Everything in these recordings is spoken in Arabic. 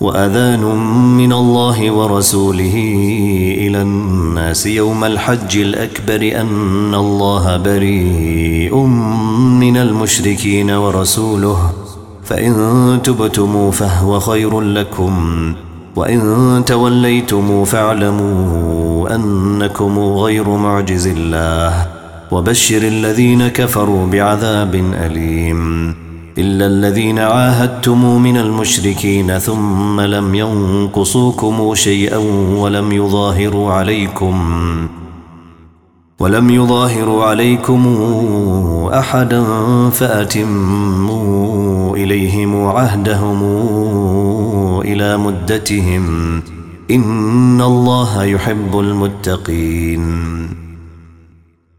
وأذان من الله ورسوله إلى الناس يوم الحج الأكبر أن الله بريء من المشركين ورسوله. فإن تبتموا فهو خير لكم وإن توليتم فاعلموا أنكم غير معجز الله. وبشر الذين كفروا بعذاب أليم. إلا الذين عاهدتم من المشركين ثم لم ينقصوكم شيئا ولم يظاهروا عليكم ولم يظاهروا عليكم أحدا فأتموا إليهم عهدهم إلى مدتهم إن الله يحب المتقين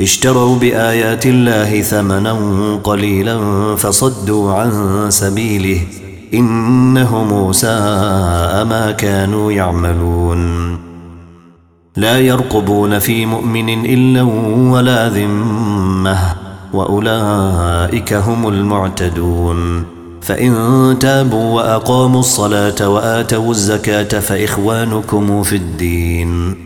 اشتروا بآيات الله ثمنا قليلا فصدوا عن سبيله إنهم ساء ما كانوا يعملون. لا يرقبون في مؤمن إلا ولا ذمة وأولئك هم المعتدون. فإن تابوا وأقاموا الصلاة وآتوا الزكاة فإخوانكم في الدين.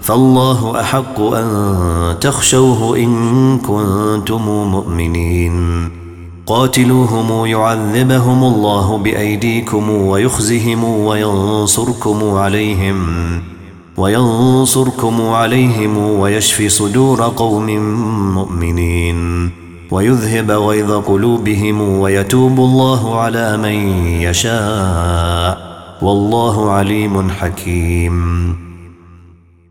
فالله أحق أن تخشوه إن كنتم مؤمنين. قاتلوهم يعذبهم الله بأيديكم ويخزهم وينصركم عليهم وينصركم عليهم ويشفي صدور قوم مؤمنين. ويذهب غيظ قلوبهم ويتوب الله على من يشاء. والله عليم حكيم.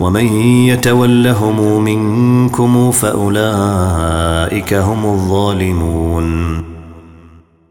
ومن يتولهم منكم فأولئك هم الظالمون.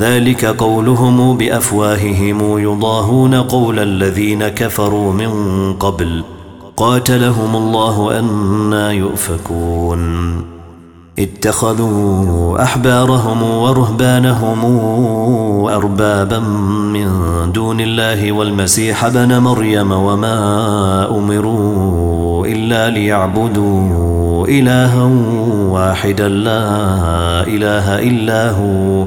ذلك قولهم بأفواههم يضاهون قول الذين كفروا من قبل. قاتلهم الله أنا يؤفكون. اتخذوا أحبارهم ورهبانهم أربابا من دون الله والمسيح بن مريم وما أمروا إلا ليعبدوا إلها واحدا لا إله إلا هو.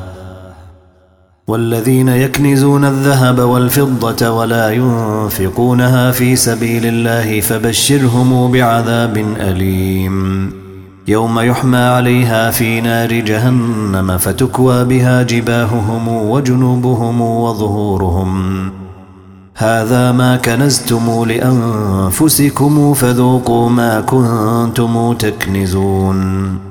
والذين يكنزون الذهب والفضة ولا ينفقونها في سبيل الله فبشرهم بعذاب أليم. يوم يحمى عليها في نار جهنم فتكوى بها جباههم وجنوبهم وظهورهم. هذا ما كنزتم لأنفسكم فذوقوا ما كنتم تكنزون.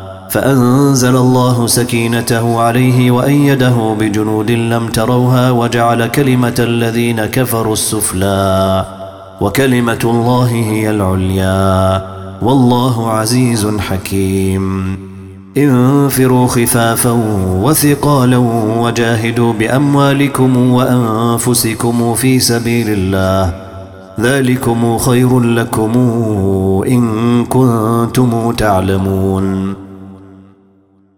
فأنزل الله سكينته عليه وأيده بجنود لم تروها وجعل كلمة الذين كفروا السفلى وكلمة الله هي العليا. والله عزيز حكيم. انفروا خفافا وثقالا وجاهدوا بأموالكم وأنفسكم في سبيل الله. ذلكم خير لكم إن كنتم تعلمون.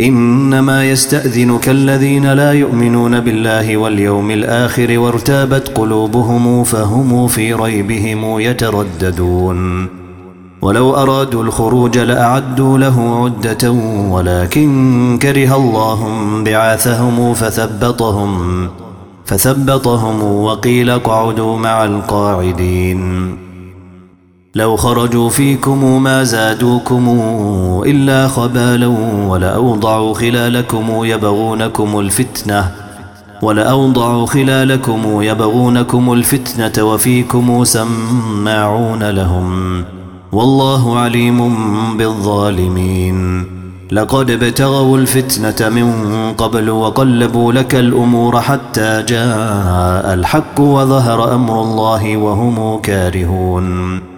إنما يستأذنك الذين لا يؤمنون بالله واليوم الآخر وارتابت قلوبهم فهم في ريبهم يترددون. ولو أرادوا الخروج لأعدوا له عدة ولكن كره الله بعاثهم فثبطهم فثبطهم وقيل اقعدوا مع القاعدين. لو خرجوا فيكم ما زادوكم إلا خبالا ولأوضعوا خلالكم يبغونكم الفتنة ولأوضعوا خلالكم يبغونكم الفتنة وفيكم سماعون لهم والله عليم بالظالمين لقد ابتغوا الفتنة من قبل وقلبوا لك الأمور حتى جاء الحق وظهر أمر الله وهم كارهون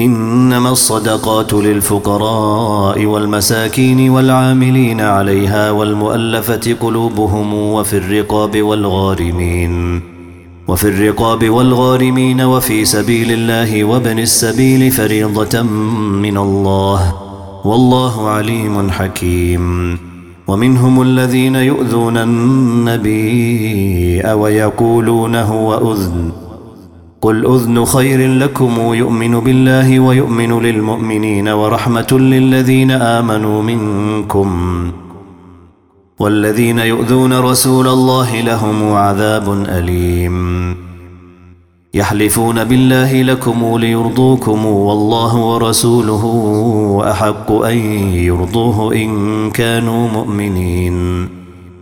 إنما الصدقات للفقراء والمساكين والعاملين عليها والمؤلفة قلوبهم وفي الرقاب والغارمين وفي الرقاب والغارمين وفي سبيل الله وابن السبيل فريضة من الله والله عليم حكيم ومنهم الذين يؤذون النبي ويقولون هو أذن قل أذن خير لكم يؤمن بالله ويؤمن للمؤمنين ورحمة للذين آمنوا منكم والذين يؤذون رسول الله لهم عذاب أليم يحلفون بالله لكم ليرضوكم والله ورسوله أحق أن يرضوه إن كانوا مؤمنين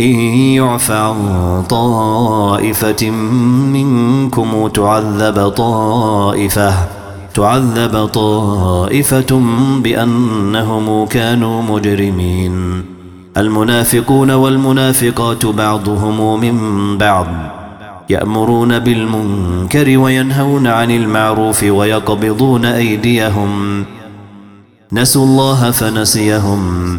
إن يعفى عن طائفة منكم تعذب طائفة تعذب طائفة بأنهم كانوا مجرمين. المنافقون والمنافقات بعضهم من بعض يأمرون بالمنكر وينهون عن المعروف ويقبضون أيديهم. نسوا الله فنسيهم.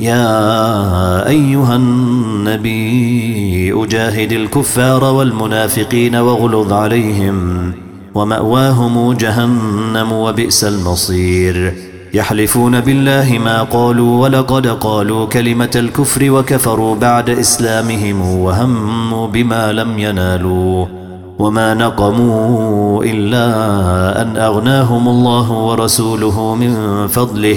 يا أيها النبي أجاهد الكفار والمنافقين واغلظ عليهم ومأواهم جهنم وبئس المصير. يحلفون بالله ما قالوا ولقد قالوا كلمة الكفر وكفروا بعد إسلامهم وهموا بما لم ينالوا. وما نقموا إلا أن أغناهم الله ورسوله من فضله.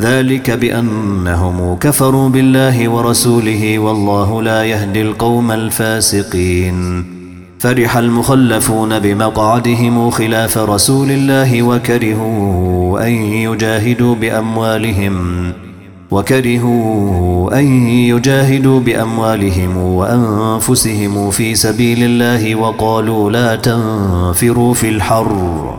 ذلك بأنهم كفروا بالله ورسوله والله لا يهدي القوم الفاسقين. فرح المخلفون بمقعدهم خلاف رسول الله وكرهوا أن يجاهدوا بأموالهم وكرهوا أن يجاهدوا بأموالهم وأنفسهم في سبيل الله وقالوا لا تنفروا في الحر.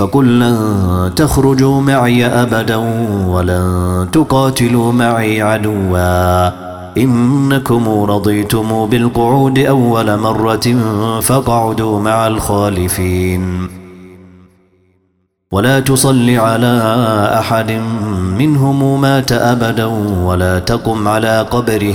فقل لن تخرجوا معي أبدا ولن تقاتلوا معي عدوا. إنكم رضيتم بالقعود أول مرة فقعدوا مع الخالفين. ولا تصل على أحد منهم مات أبدا ولا تقم على قبره.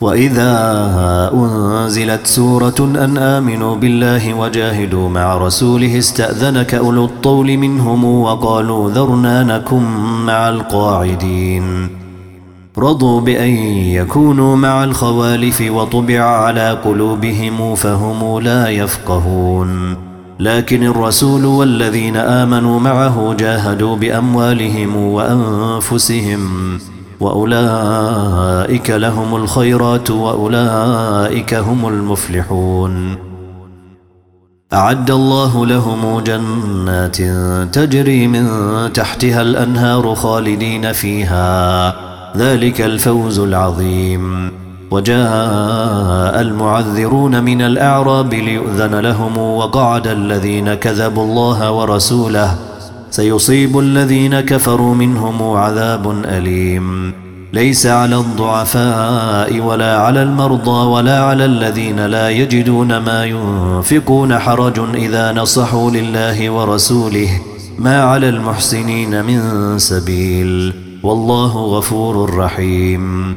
وإذا أنزلت سورة أن آمنوا بالله وجاهدوا مع رسوله استأذنك أولو الطول منهم وقالوا ذرنا نكن مع القاعدين رضوا بأن يكونوا مع الخوالف وطبع على قلوبهم فهم لا يفقهون لكن الرسول والذين آمنوا معه جاهدوا بأموالهم وأنفسهم وأولئك لهم الخيرات وأولئك هم المفلحون. أعد الله لهم جنات تجري من تحتها الأنهار خالدين فيها. ذلك الفوز العظيم. وجاء المعذرون من الأعراب ليؤذن لهم وقعد الذين كذبوا الله ورسوله. سيصيب الذين كفروا منهم عذاب أليم. ليس على الضعفاء ولا على المرضى ولا على الذين لا يجدون ما ينفقون حرج إذا نصحوا لله ورسوله ما على المحسنين من سبيل. والله غفور رحيم.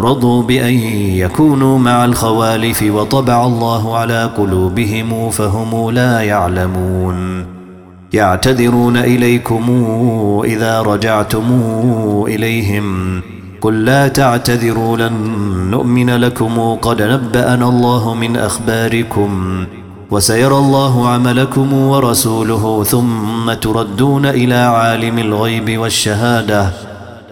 رضوا بأن يكونوا مع الخوالف وطبع الله على قلوبهم فهم لا يعلمون. يعتذرون إليكم إذا رجعتم إليهم. قل لا تعتذروا لن نؤمن لكم. قد نبأنا الله من أخباركم وسيرى الله عملكم ورسوله ثم تردون إلى عالم الغيب والشهادة.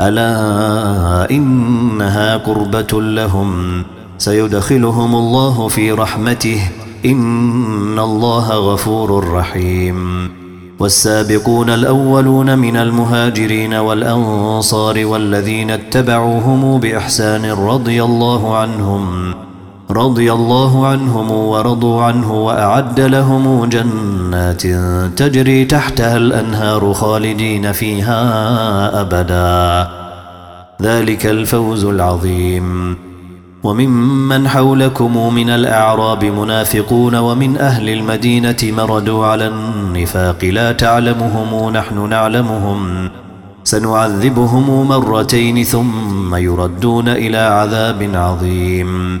ألا إنها قربة لهم سيدخلهم الله في رحمته إن الله غفور رحيم والسابقون الأولون من المهاجرين والأنصار والذين اتبعوهم بإحسان رضي الله عنهم رضي الله عنهم ورضوا عنه وأعد لهم جنات تجري تحتها الأنهار خالدين فيها أبدا. ذلك الفوز العظيم. وممن حولكم من الأعراب منافقون ومن أهل المدينة مردوا على النفاق لا تعلمهم نحن نعلمهم. سنعذبهم مرتين ثم يردون إلى عذاب عظيم.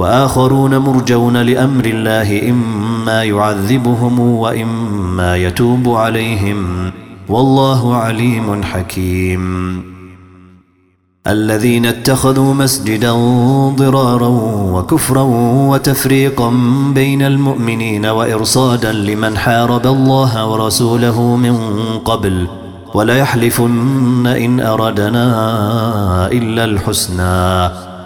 وآخرون مرجون لأمر الله إما يعذبهم وإما يتوب عليهم والله عليم حكيم. الذين اتخذوا مسجدا ضرارا وكفرا وتفريقا بين المؤمنين وإرصادا لمن حارب الله ورسوله من قبل ولا يحلفن إن أردنا إلا الحسنى.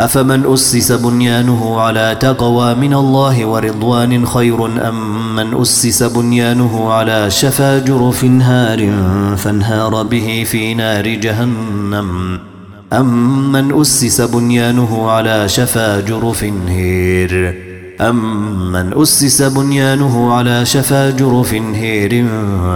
أفمن أسس بنيانه على تقوى من الله ورضوان خير أم من أسس بنيانه على شفا جرف هار فانهار به في نار جهنم؟ أم من أسس بنيانه على شفا جرف هير؟ أمن أسس بنيانه على شفا جرف هير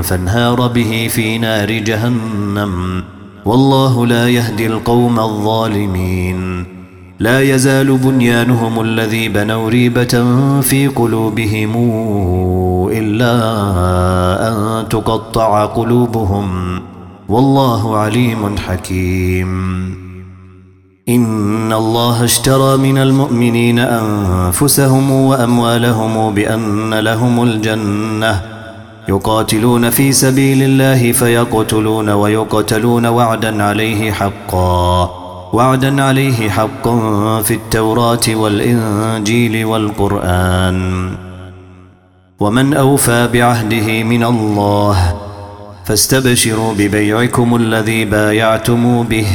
فانهار به في نار جهنم؟ والله لا يهدي القوم الظالمين. لا يزال بنيانهم الذي بنوا ريبة في قلوبهم إلا أن تقطع قلوبهم. والله عليم حكيم. إن الله اشترى من المؤمنين أنفسهم وأموالهم بأن لهم الجنة. يقاتلون في سبيل الله فيقتلون ويقتلون وعدا عليه حقا. وعدا عليه حقا في التوراة والإنجيل والقرآن. ومن أوفى بعهده من الله فاستبشروا ببيعكم الذي بايعتم به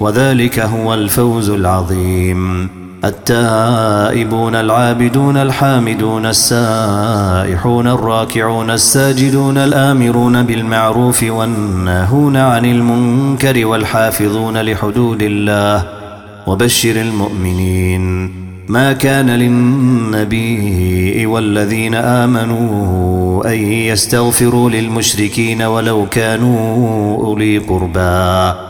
وذلك هو الفوز العظيم. التائبون العابدون الحامدون السائحون الراكعون الساجدون الآمرون بالمعروف والناهون عن المنكر والحافظون لحدود الله وبشر المؤمنين ما كان للنبي والذين آمنوا أن يستغفروا للمشركين ولو كانوا أولي قربا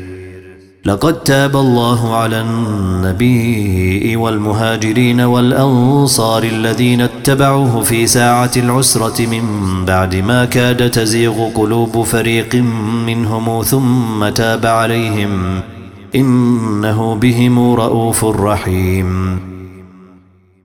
لقد تاب الله على النبي والمهاجرين والأنصار الذين اتبعوه في ساعة العسرة من بعد ما كاد تزيغ قلوب فريق منهم ثم تاب عليهم إنه بهم رؤوف رحيم.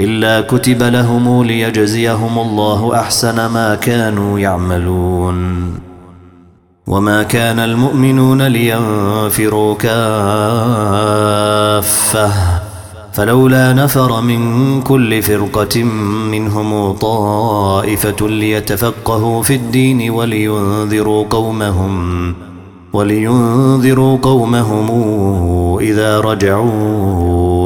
إلا كتب لهم ليجزيهم الله أحسن ما كانوا يعملون. وما كان المؤمنون لينفروا كافة. فلولا نفر من كل فرقة منهم طائفة ليتفقهوا في الدين ولينذروا قومهم ولينذروا قومهم إذا رجعوا